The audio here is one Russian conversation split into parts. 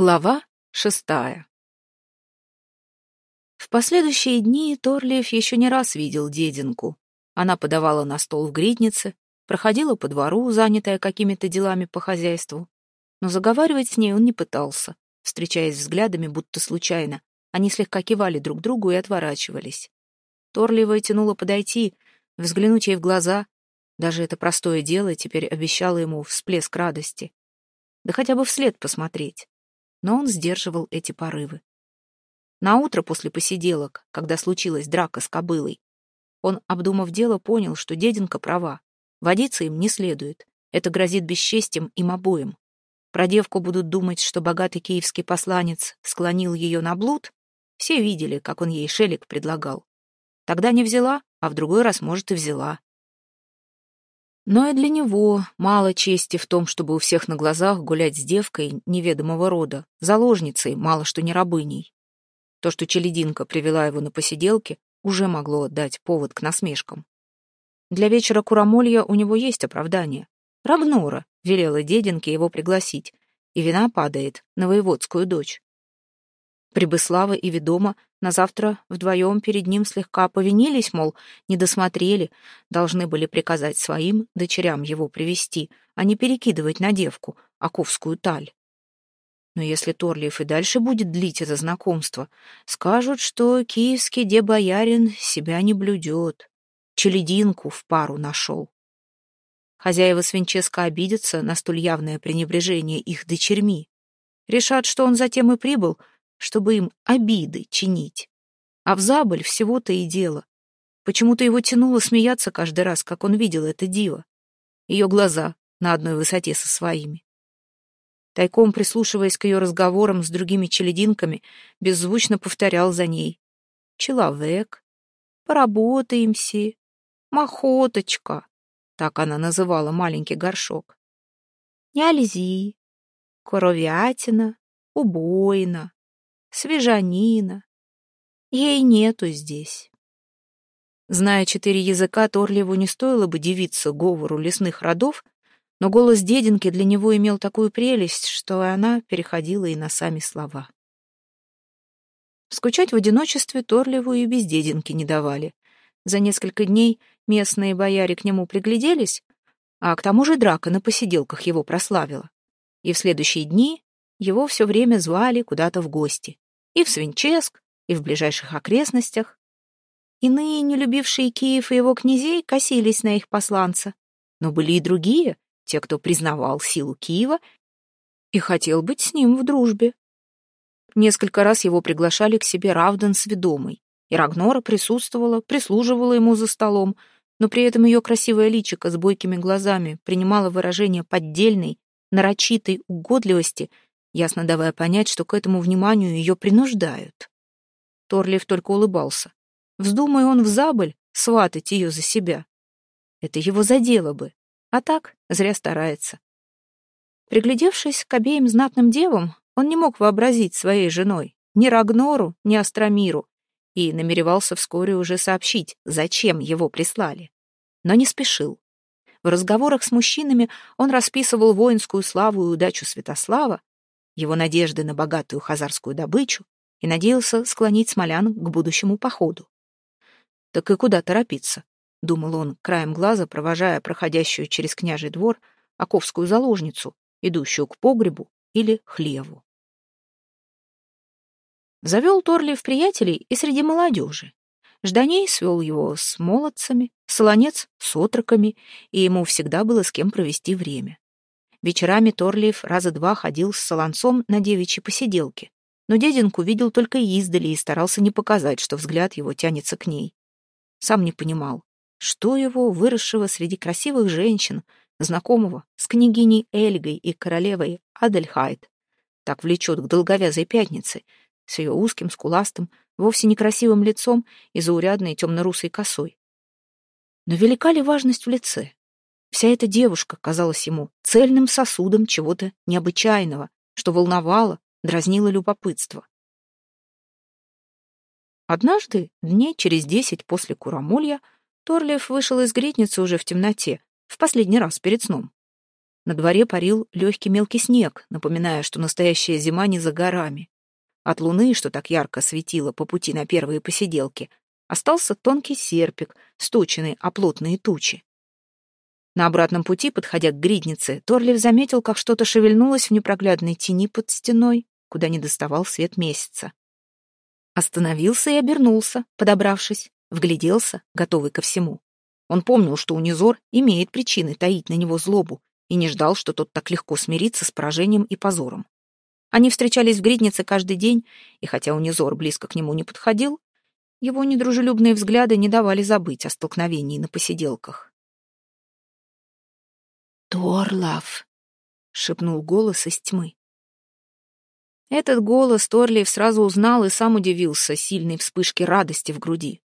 Глава шестая В последующие дни Торлиев еще не раз видел дединку. Она подавала на стол в гриднице, проходила по двору, занятая какими-то делами по хозяйству. Но заговаривать с ней он не пытался, встречаясь взглядами, будто случайно. Они слегка кивали друг другу и отворачивались. Торлиева тянуло подойти, взглянуть ей в глаза. Даже это простое дело теперь обещало ему всплеск радости. Да хотя бы вслед посмотреть но он сдерживал эти порывы. На утро после посиделок, когда случилась драка с кобылой, он, обдумав дело, понял, что деденка права. Водиться им не следует. Это грозит бесчестием им обоим. Про девку будут думать, что богатый киевский посланец склонил ее на блуд. Все видели, как он ей шелик предлагал. Тогда не взяла, а в другой раз, может, и взяла. Но и для него мало чести в том, чтобы у всех на глазах гулять с девкой неведомого рода, заложницей, мало что не рабыней. То, что челединка привела его на посиделки, уже могло дать повод к насмешкам. Для вечера курамолья у него есть оправдание. Рагнора велела дединке его пригласить, и вина падает на воеводскую дочь. Прибыслава и Ведома на завтра вдвоем перед ним слегка повинились, мол, не досмотрели, должны были приказать своим дочерям его привести, а не перекидывать на девку, оковскую таль. Но если Торлиев и дальше будет длить это знакомство, скажут, что киевский дебоярин себя не блюдет, челединку в пару нашел. Хозяева Свинческа обидятся на столь явное пренебрежение их дочерьми. Решат, что он затем и прибыл — чтобы им обиды чинить. А в забыль всего-то и дело. Почему-то его тянуло смеяться каждый раз, как он видел это диво. Ее глаза на одной высоте со своими. Тайком прислушиваясь к ее разговорам с другими челединками, беззвучно повторял за ней. «Человек, поработаемся, махоточка», так она называла маленький горшок. «Няльзи, коровятина, убойна, свежанина. Ей нету здесь. Зная четыре языка, Торлиеву не стоило бы дивиться говору лесных родов, но голос дединки для него имел такую прелесть, что она переходила и на сами слова. Скучать в одиночестве Торлиеву и без дединки не давали. За несколько дней местные бояре к нему пригляделись, а к тому же драка на посиделках его прославила. И в следующие дни его все время звали куда-то в гости. И в Свинческ, и в ближайших окрестностях. Иные, не любившие Киев и его князей, косились на их посланца. Но были и другие, те, кто признавал силу Киева и хотел быть с ним в дружбе. Несколько раз его приглашали к себе Равдан с ведомой, и Рагнора присутствовала, прислуживала ему за столом, но при этом ее красивое личико с бойкими глазами принимало выражение поддельной, нарочитой угодливости ясно давая понять, что к этому вниманию ее принуждают. Торлиев только улыбался. Вздумай он в забыль сватать ее за себя. Это его задело бы, а так зря старается. Приглядевшись к обеим знатным девам, он не мог вообразить своей женой ни Рагнору, ни Астромиру и намеревался вскоре уже сообщить, зачем его прислали. Но не спешил. В разговорах с мужчинами он расписывал воинскую славу и удачу Святослава, его надежды на богатую хазарскую добычу и надеялся склонить смолян к будущему походу. «Так и куда торопиться?» — думал он, краем глаза провожая проходящую через княжий двор оковскую заложницу, идущую к погребу или хлеву. Завел Торлиев приятелей и среди молодежи. Жданей свел его с молодцами, Солонец — с отроками, и ему всегда было с кем провести время. Вечерами Торлиев раза два ходил с Солонцом на девичьи посиделки, но дединку видел только издали и старался не показать, что взгляд его тянется к ней. Сам не понимал, что его, выросшего среди красивых женщин, знакомого с княгиней Эльгой и королевой Адельхайт, так влечет к долговязой пятнице, с ее узким, скуластым, вовсе некрасивым лицом и заурядной темно-русой косой. Но велика ли важность в лице? Вся эта девушка казалась ему цельным сосудом чего-то необычайного, что волновало, дразнило любопытство. Однажды, дней через десять после Курамолья, Торлиев вышел из гритницы уже в темноте, в последний раз перед сном. На дворе парил легкий мелкий снег, напоминая, что настоящая зима не за горами. От луны, что так ярко светило по пути на первые посиделки, остался тонкий серпик, сточенный о плотные тучи. На обратном пути, подходя к гриднице, Торлив заметил, как что-то шевельнулось в непроглядной тени под стеной, куда не доставал свет месяца. Остановился и обернулся, подобравшись, вгляделся, готовый ко всему. Он помнил, что Унизор имеет причины таить на него злобу, и не ждал, что тот так легко смирится с поражением и позором. Они встречались в гриднице каждый день, и хотя Унизор близко к нему не подходил, его недружелюбные взгляды не давали забыть о столкновении на посиделках. «Торлав!» — шепнул голос из тьмы. Этот голос Торлиев сразу узнал и сам удивился сильной вспышке радости в груди.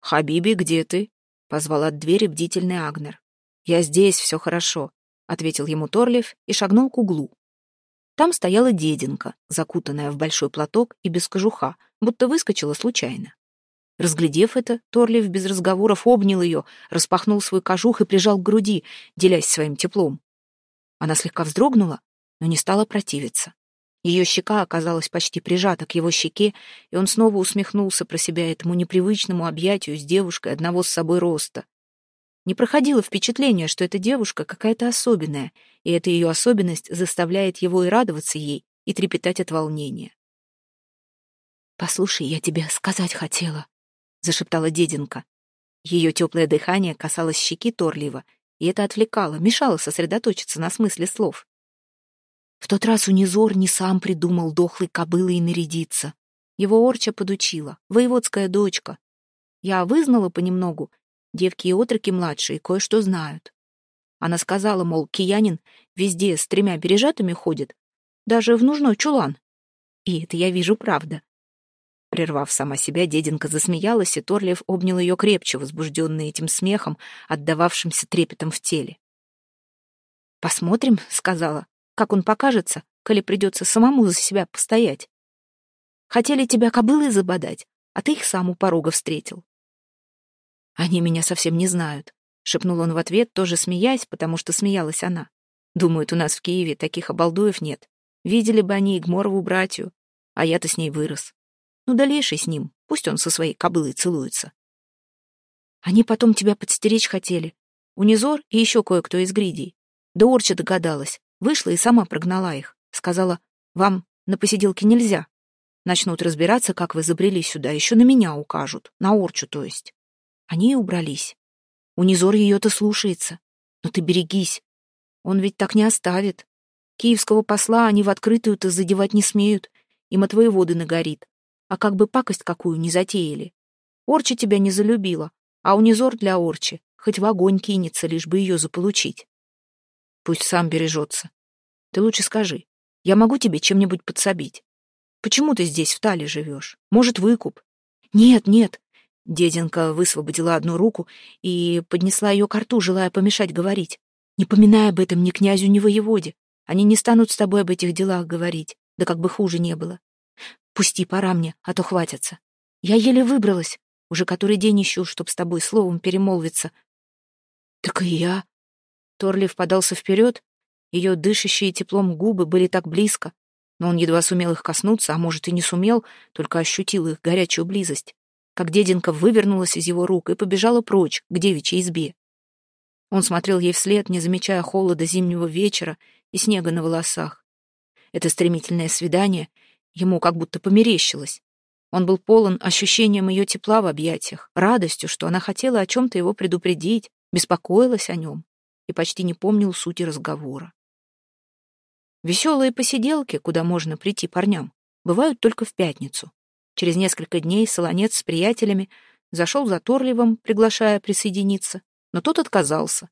«Хабиби, где ты?» — позвал от двери бдительный Агнер. «Я здесь, все хорошо», — ответил ему Торлиев и шагнул к углу. Там стояла дединка, закутанная в большой платок и без кожуха, будто выскочила случайно. Разглядев это, Торлиев без разговоров обнял ее, распахнул свой кожух и прижал к груди, делясь своим теплом. Она слегка вздрогнула, но не стала противиться. Ее щека оказалась почти прижата к его щеке, и он снова усмехнулся про себя этому непривычному объятию с девушкой одного с собой роста. Не проходило впечатление, что эта девушка какая-то особенная, и эта ее особенность заставляет его и радоваться ей, и трепетать от волнения. «Послушай, я тебе сказать хотела», — зашептала дединка. Ее теплое дыхание касалось щеки Торлива, и это отвлекало, мешало сосредоточиться на смысле слов. В тот раз Унизор не сам придумал дохлой кобылы и нарядиться. Его Орча подучила, воеводская дочка. Я вызнала понемногу, девки и отроки младшие кое-что знают. Она сказала, мол, киянин везде с тремя бережатами ходит, даже в нужной чулан. И это я вижу правда. Прервав сама себя, деденка засмеялась, и Торлиев обнял ее крепче, возбужденный этим смехом, отдававшимся трепетом в теле. «Посмотрим», — сказала, как он покажется, коли придется самому за себя постоять. Хотели тебя кобылы забодать, а ты их сам у порога встретил. Они меня совсем не знают, — шепнул он в ответ, тоже смеясь, потому что смеялась она. Думают, у нас в Киеве таких обалдуев нет. Видели бы они Игморову братью, а я-то с ней вырос. Ну, дальше с ним, пусть он со своей кобылой целуется. Они потом тебя подстеречь хотели. Унизор и еще кое-кто из гридей. Да Орча догадалась. Вышла и сама прогнала их. Сказала, вам на посиделке нельзя. Начнут разбираться, как вы забрели сюда, еще на меня укажут, на Орчу, то есть. Они и убрались. Унизор ее-то слушается. Но ты берегись. Он ведь так не оставит. Киевского посла они в открытую-то задевать не смеют. Им от воеводы нагорит. А как бы пакость какую не затеяли. Орча тебя не залюбила, а унизор для Орчи хоть в огонь кинется, лишь бы ее заполучить. Пусть сам бережется. Ты лучше скажи, я могу тебе чем-нибудь подсобить? Почему ты здесь в Тале живешь? Может, выкуп? Нет, нет. Деденка высвободила одну руку и поднесла ее к рту, желая помешать говорить. Не поминай об этом ни князю, ни воеводе. Они не станут с тобой об этих делах говорить, да как бы хуже не было. Пусти, пора мне, а то хватится. Я еле выбралась. Уже который день ищу, чтоб с тобой словом перемолвиться. Так и я, Торлив подался вперед, ее дышащие теплом губы были так близко, но он едва сумел их коснуться, а может и не сумел, только ощутил их горячую близость, как деденка вывернулась из его рук и побежала прочь, к девичьей избе. Он смотрел ей вслед, не замечая холода зимнего вечера и снега на волосах. Это стремительное свидание ему как будто померещилось. Он был полон ощущением ее тепла в объятиях, радостью, что она хотела о чем-то его предупредить, беспокоилась о нем и почти не помнил сути разговора. Веселые посиделки, куда можно прийти парням, бывают только в пятницу. Через несколько дней Солонец с приятелями зашел за Торливом, приглашая присоединиться, но тот отказался.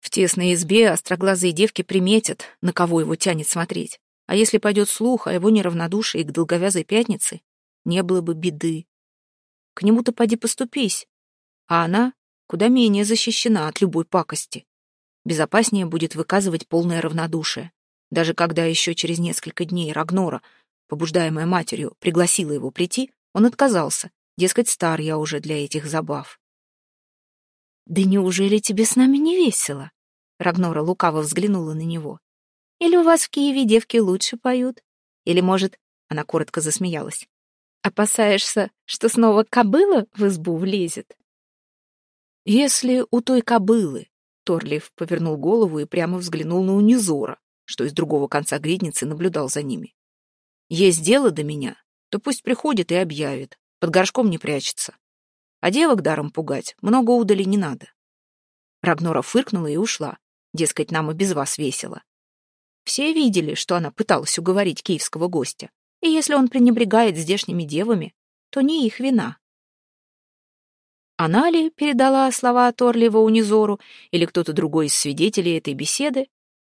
В тесной избе остроглазые девки приметят, на кого его тянет смотреть. А если пойдет слух о его неравнодушии к долговязой пятнице, не было бы беды. К нему-то поди поступись, а она куда менее защищена от любой пакости. Безопаснее будет выказывать полное равнодушие. Даже когда еще через несколько дней Рагнора, побуждаемая матерью, пригласила его прийти, он отказался, дескать, стар я уже для этих забав. «Да неужели тебе с нами не весело?» Рагнора лукаво взглянула на него. «Или у вас в Киеве девки лучше поют? Или, может...» — она коротко засмеялась. «Опасаешься, что снова кобыла в избу влезет?» «Если у той кобылы...» Торлиф повернул голову и прямо взглянул на Унизора, что из другого конца гридницы наблюдал за ними. «Есть дело до меня, то пусть приходит и объявит, под горшком не прячется. А девок даром пугать много удали не надо». Рагнора фыркнула и ушла. Дескать, нам и без вас весело. Все видели, что она пыталась уговорить киевского гостя. И если он пренебрегает здешними девами, то не их вина. Она ли передала слова Торлива Унизору или кто-то другой из свидетелей этой беседы?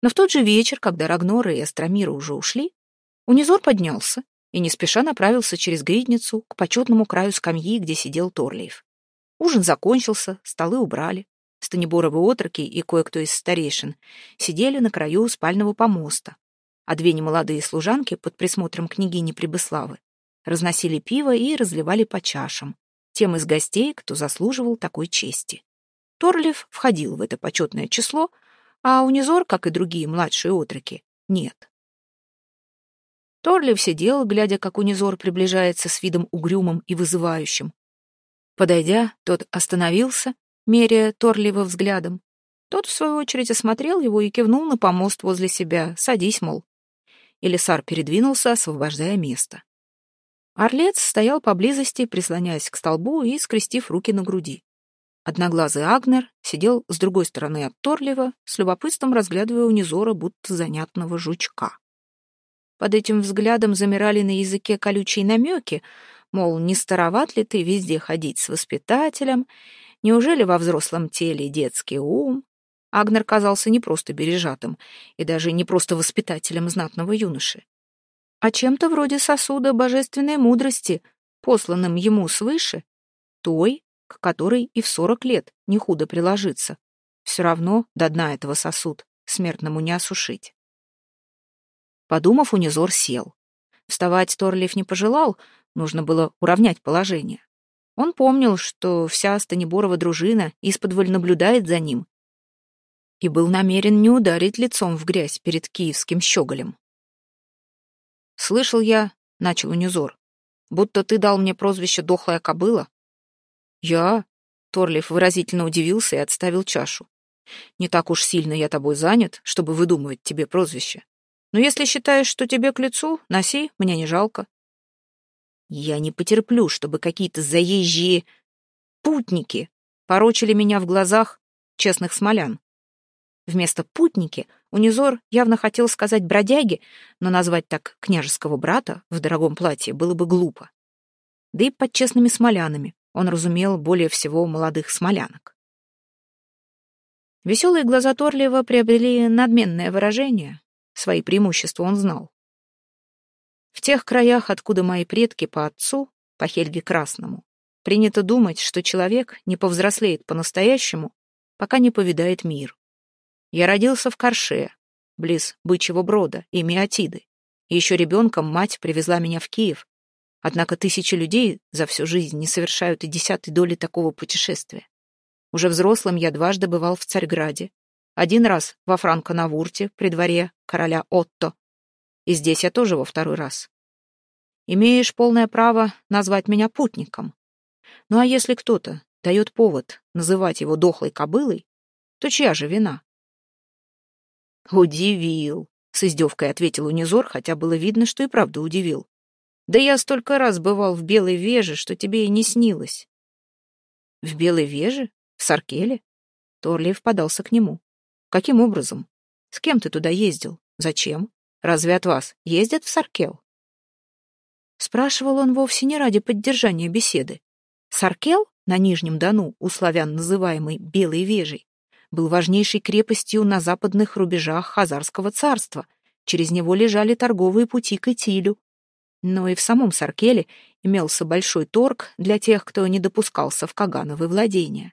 Но в тот же вечер, когда Рагнора и Астромира уже ушли, Унизор поднялся и не спеша направился через гридницу к почетному краю скамьи, где сидел Торлиев. Ужин закончился, столы убрали. Станиборовы отроки и кое-кто из старейшин сидели на краю спального помоста, а две немолодые служанки под присмотром княгини Прибыславы разносили пиво и разливали по чашам, тем из гостей, кто заслуживал такой чести. Торлив входил в это почетное число, а Унизор, как и другие младшие отроки, нет. Торлив сидел, глядя, как Унизор приближается с видом угрюмым и вызывающим. Подойдя, тот остановился, меряя Торлива взглядом. Тот, в свою очередь, осмотрел его и кивнул на помост возле себя. «Садись, мол». Элисар передвинулся, освобождая место. Орлец стоял поблизости, прислоняясь к столбу и скрестив руки на груди. Одноглазый Агнер сидел с другой стороны от Торлива, с любопытством разглядывая унизора, будто занятного жучка. Под этим взглядом замирали на языке колючие намеки, мол, не староват ли ты везде ходить с воспитателем, неужели во взрослом теле детский ум? Агнер казался не просто бережатым и даже не просто воспитателем знатного юноши а чем-то вроде сосуда божественной мудрости, посланным ему свыше, той, к которой и в сорок лет не худо приложиться. Все равно до дна этого сосуд смертному не осушить. Подумав, Унизор сел. Вставать Торлиф не пожелал, нужно было уравнять положение. Он помнил, что вся Станиборова дружина исподволь наблюдает за ним и был намерен не ударить лицом в грязь перед киевским щеголем. «Слышал я», — начал Унизор, — «будто ты дал мне прозвище «дохлая кобыла». «Я?» — Торлиф выразительно удивился и отставил чашу. «Не так уж сильно я тобой занят, чтобы выдумывать тебе прозвище. Но если считаешь, что тебе к лицу, носи, мне не жалко». «Я не потерплю, чтобы какие-то заезжие путники порочили меня в глазах честных смолян. Вместо «путники» Унизор явно хотел сказать «бродяги», но назвать так княжеского брата в дорогом платье было бы глупо. Да и под честными смолянами он разумел более всего молодых смолянок. Веселые глаза Торлиева приобрели надменное выражение. Свои преимущества он знал. В тех краях, откуда мои предки по отцу, по Хельге Красному, принято думать, что человек не повзрослеет по-настоящему, пока не повидает мир. Я родился в Карше, близ Бычьего Брода и Миотиды. Еще ребенком мать привезла меня в Киев. Однако тысячи людей за всю жизнь не совершают и десятой доли такого путешествия. Уже взрослым я дважды бывал в Царьграде. Один раз во Франко-Навурте, при дворе короля Отто. И здесь я тоже во второй раз. Имеешь полное право назвать меня путником. Ну а если кто-то дает повод называть его дохлой кобылой, то чья же вина? «Удивил», — с издевкой ответил Унизор, хотя было видно, что и правда удивил. «Да я столько раз бывал в Белой Веже, что тебе и не снилось». «В Белой Веже? В Саркеле?» Торлиев подался к нему. «Каким образом? С кем ты туда ездил? Зачем? Разве от вас ездят в Саркел?» Спрашивал он вовсе не ради поддержания беседы. Саркел, на Нижнем Дону, у славян называемый Белой Вежей, был важнейшей крепостью на западных рубежах Хазарского царства. Через него лежали торговые пути к Итилю. Но и в самом Саркеле имелся большой торг для тех, кто не допускался в Кагановы владения.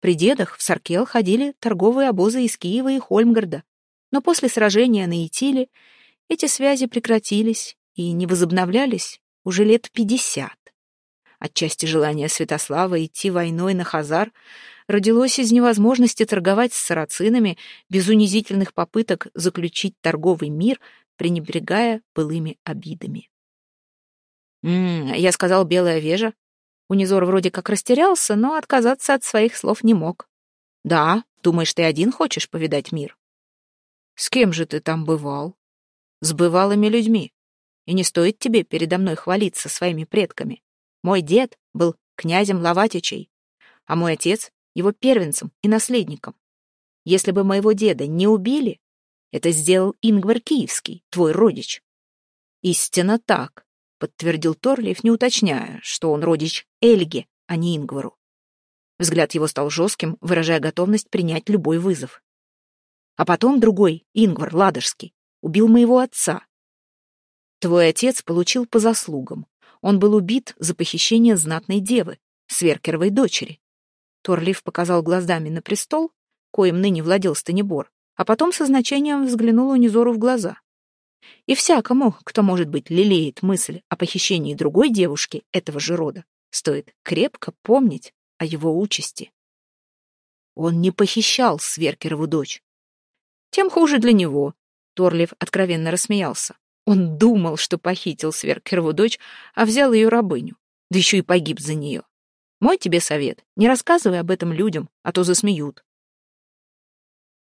При дедах в Саркел ходили торговые обозы из Киева и Хольмгарда, но после сражения на Итиле эти связи прекратились и не возобновлялись уже лет пятьдесят. отчасти желание Святослава идти войной на Хазар, родилось из невозможности торговать с сарацинами без унизительных попыток заключить торговый мир, пренебрегая былыми обидами. «М -м, я сказал белая вежа. Унизор вроде как растерялся, но отказаться от своих слов не мог. Да, думаешь, ты один хочешь повидать мир? С кем же ты там бывал? С бывалыми людьми. И не стоит тебе передо мной хвалиться своими предками. Мой дед был князем Лаватичей, а мой отец — его первенцем и наследником. Если бы моего деда не убили, это сделал Ингвар Киевский, твой родич. Истинно так, подтвердил Торлиев, не уточняя, что он родич Эльге, а не Ингвару. Взгляд его стал жестким, выражая готовность принять любой вызов. А потом другой, Ингвар Ладожский, убил моего отца. Твой отец получил по заслугам. Он был убит за похищение знатной девы, Сверкеровой дочери. Торлиф показал глазами на престол, коим ныне владел Станибор, а потом со значением взглянул Унизору в глаза. И всякому, кто, может быть, лелеет мысль о похищении другой девушки этого же рода, стоит крепко помнить о его участи. Он не похищал Сверкерову дочь. Тем хуже для него. Торлив откровенно рассмеялся. Он думал, что похитил Сверкерову дочь, а взял ее рабыню. Да еще и погиб за нее. Мой тебе совет. Не рассказывай об этом людям, а то засмеют.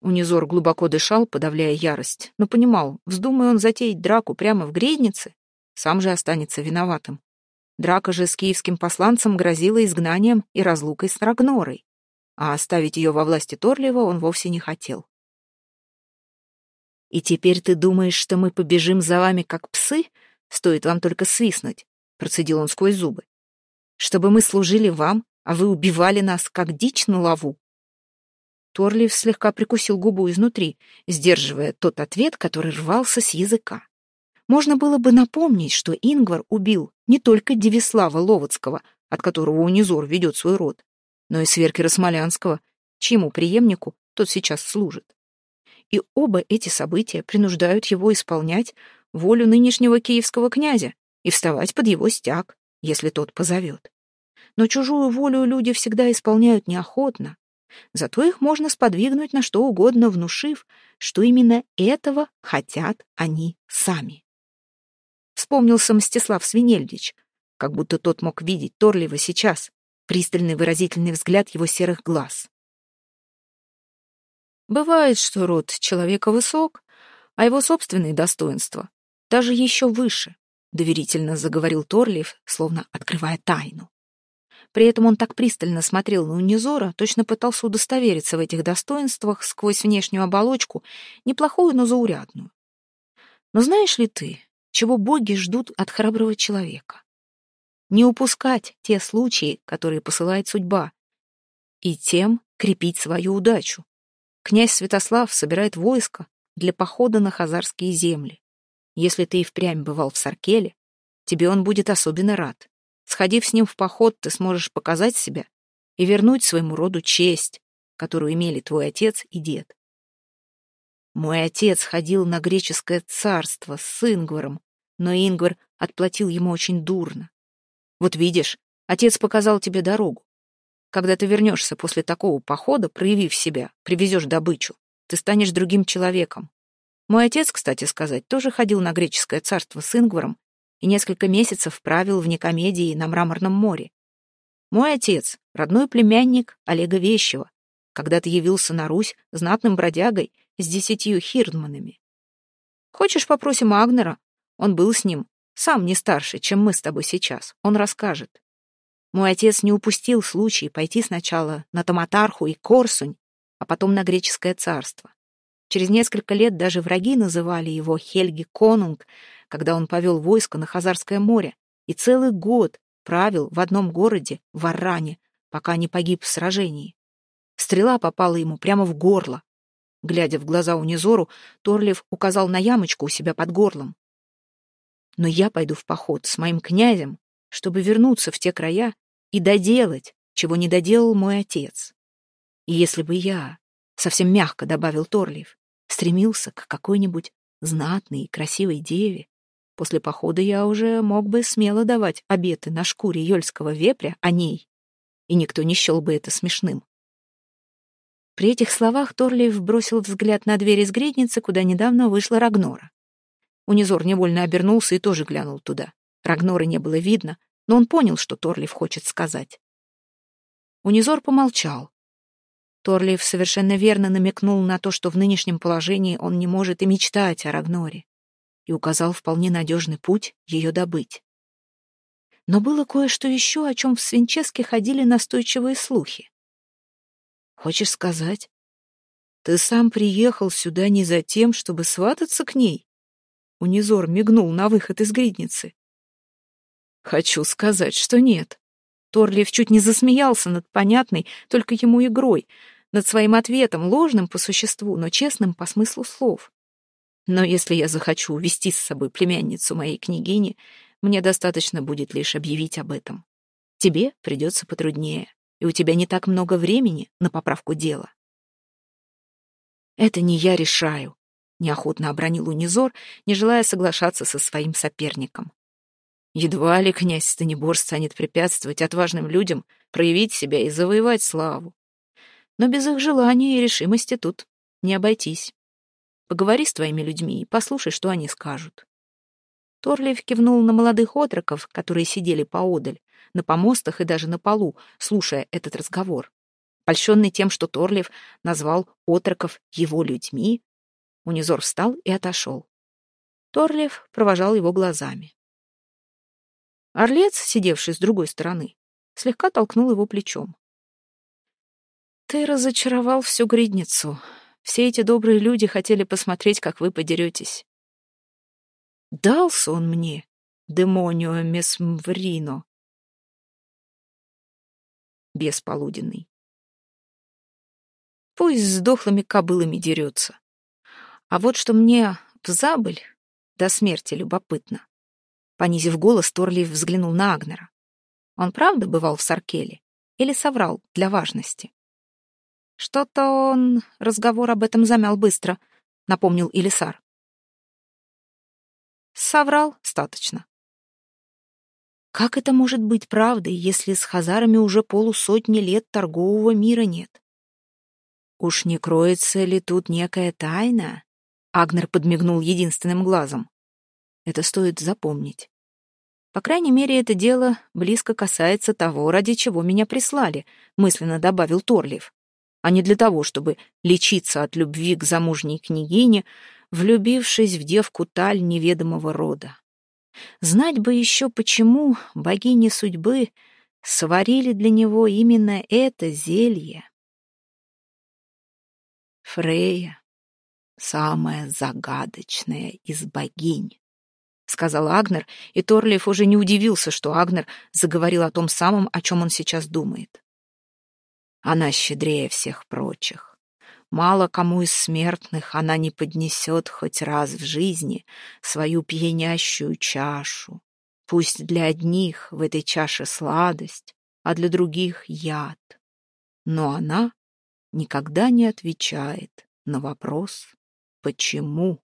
Унизор глубоко дышал, подавляя ярость, но понимал, вздумая он затеять драку прямо в грезнице, сам же останется виноватым. Драка же с киевским посланцем грозила изгнанием и разлукой с Рагнорой, а оставить ее во власти Торлива он вовсе не хотел. «И теперь ты думаешь, что мы побежим за вами, как псы? Стоит вам только свистнуть», — процедил он сквозь зубы. «Чтобы мы служили вам, а вы убивали нас, как дичь на лаву?» Торлиев слегка прикусил губу изнутри, сдерживая тот ответ, который рвался с языка. Можно было бы напомнить, что Ингвар убил не только Девислава Ловодского, от которого Унизор ведет свой род, но и Сверкера Смолянского, чьему преемнику тот сейчас служит. И оба эти события принуждают его исполнять волю нынешнего киевского князя и вставать под его стяг, если тот позовет. Но чужую волю люди всегда исполняют неохотно, Зато их можно сподвигнуть на что угодно, внушив, что именно этого хотят они сами. Вспомнился Мстислав Свинельдич, как будто тот мог видеть Торлива сейчас, пристальный выразительный взгляд его серых глаз. Бывает, что род человека высок, а его собственные достоинства даже еще выше, доверительно заговорил Торлиев, словно открывая тайну. При этом он так пристально смотрел на Унизора, точно пытался удостовериться в этих достоинствах сквозь внешнюю оболочку, неплохую, но заурядную. Но знаешь ли ты, чего боги ждут от храброго человека? Не упускать те случаи, которые посылает судьба, и тем крепить свою удачу. Князь Святослав собирает войско для похода на хазарские земли. Если ты и впрямь бывал в Саркеле, тебе он будет особенно рад. Сходив с ним в поход, ты сможешь показать себя и вернуть своему роду честь, которую имели твой отец и дед. Мой отец ходил на греческое царство с Ингваром, но Ингвар отплатил ему очень дурно. Вот видишь, отец показал тебе дорогу. Когда ты вернешься после такого похода, проявив себя, привезешь добычу, ты станешь другим человеком. Мой отец, кстати сказать, тоже ходил на греческое царство с Ингваром и несколько месяцев правил в Никомедии на Мраморном море. Мой отец, родной племянник Олега Вещева, когда-то явился на Русь знатным бродягой с десятью хирдманами. Хочешь, попросим Агнера? Он был с ним, сам не старше, чем мы с тобой сейчас. Он расскажет. Мой отец не упустил случай пойти сначала на Таматарху и Корсунь, а потом на греческое царство. Через несколько лет даже враги называли его Хельги Конунг, когда он повел войско на Хазарское море и целый год правил в одном городе, в Арране, пока не погиб в сражении. Стрела попала ему прямо в горло. Глядя в глаза Унизору, Торлев указал на ямочку у себя под горлом. «Но я пойду в поход с моим князем, чтобы вернуться в те края и доделать, чего не доделал мой отец. И если бы я, совсем мягко добавил Торлиев, стремился к какой-нибудь знатной и красивой деве, После похода я уже мог бы смело давать обеты на шкуре ёльского вепря о ней, и никто не счел бы это смешным. При этих словах Торлиев бросил взгляд на дверь из гридницы, куда недавно вышла Рагнора. Унизор невольно обернулся и тоже глянул туда. Рагноры не было видно, но он понял, что Торлиев хочет сказать. Унизор помолчал. Торлиев совершенно верно намекнул на то, что в нынешнем положении он не может и мечтать о Рагноре, и указал вполне надежный путь ее добыть. Но было кое-что еще, о чем в Свинческе ходили настойчивые слухи. «Хочешь сказать, ты сам приехал сюда не за тем, чтобы свататься к ней?» Унизор мигнул на выход из гридницы. Хочу сказать, что нет. Торлиев чуть не засмеялся над понятной только ему игрой, над своим ответом, ложным по существу, но честным по смыслу слов. Но если я захочу увести с собой племянницу моей княгини, мне достаточно будет лишь объявить об этом. Тебе придется потруднее, и у тебя не так много времени на поправку дела. Это не я решаю, неохотно обронил Унизор, не желая соглашаться со своим соперником. Едва ли князь Станибор станет препятствовать отважным людям проявить себя и завоевать славу. Но без их желания и решимости тут не обойтись. Поговори с твоими людьми и послушай, что они скажут. Торлиев кивнул на молодых отроков, которые сидели поодаль, на помостах и даже на полу, слушая этот разговор. Польщенный тем, что Торлиев назвал отроков его людьми, Унизор встал и отошел. Торлиев провожал его глазами. Орлец, сидевший с другой стороны, слегка толкнул его плечом. «Ты разочаровал всю гридницу. Все эти добрые люди хотели посмотреть, как вы подеретесь». «Дался он мне, демонио месмврино». Бес. Пусть с дохлыми кобылами дерется. А вот что мне в забыль до смерти любопытно. Понизив голос, Торлиев взглянул на Агнера. Он правда бывал в Саркеле? Или соврал для важности? Что-то он разговор об этом замял быстро, напомнил Илисар. Соврал достаточно. Как это может быть правдой, если с хазарами уже полусотни лет торгового мира нет? Уж не кроется ли тут некая тайна? Агнер подмигнул единственным глазом. Это стоит запомнить. По крайней мере, это дело близко касается того, ради чего меня прислали, мысленно добавил Торлиев, а не для того, чтобы лечиться от любви к замужней княгине, влюбившись в девку Таль неведомого рода. Знать бы еще, почему богини судьбы сварили для него именно это зелье. Фрея — самая загадочная из богинь сказал Агнер, и Торлиев уже не удивился, что Агнер заговорил о том самом, о чем он сейчас думает. Она щедрее всех прочих. Мало кому из смертных она не поднесет хоть раз в жизни свою пьянящую чашу. Пусть для одних в этой чаше сладость, а для других яд. Но она никогда не отвечает на вопрос «почему?».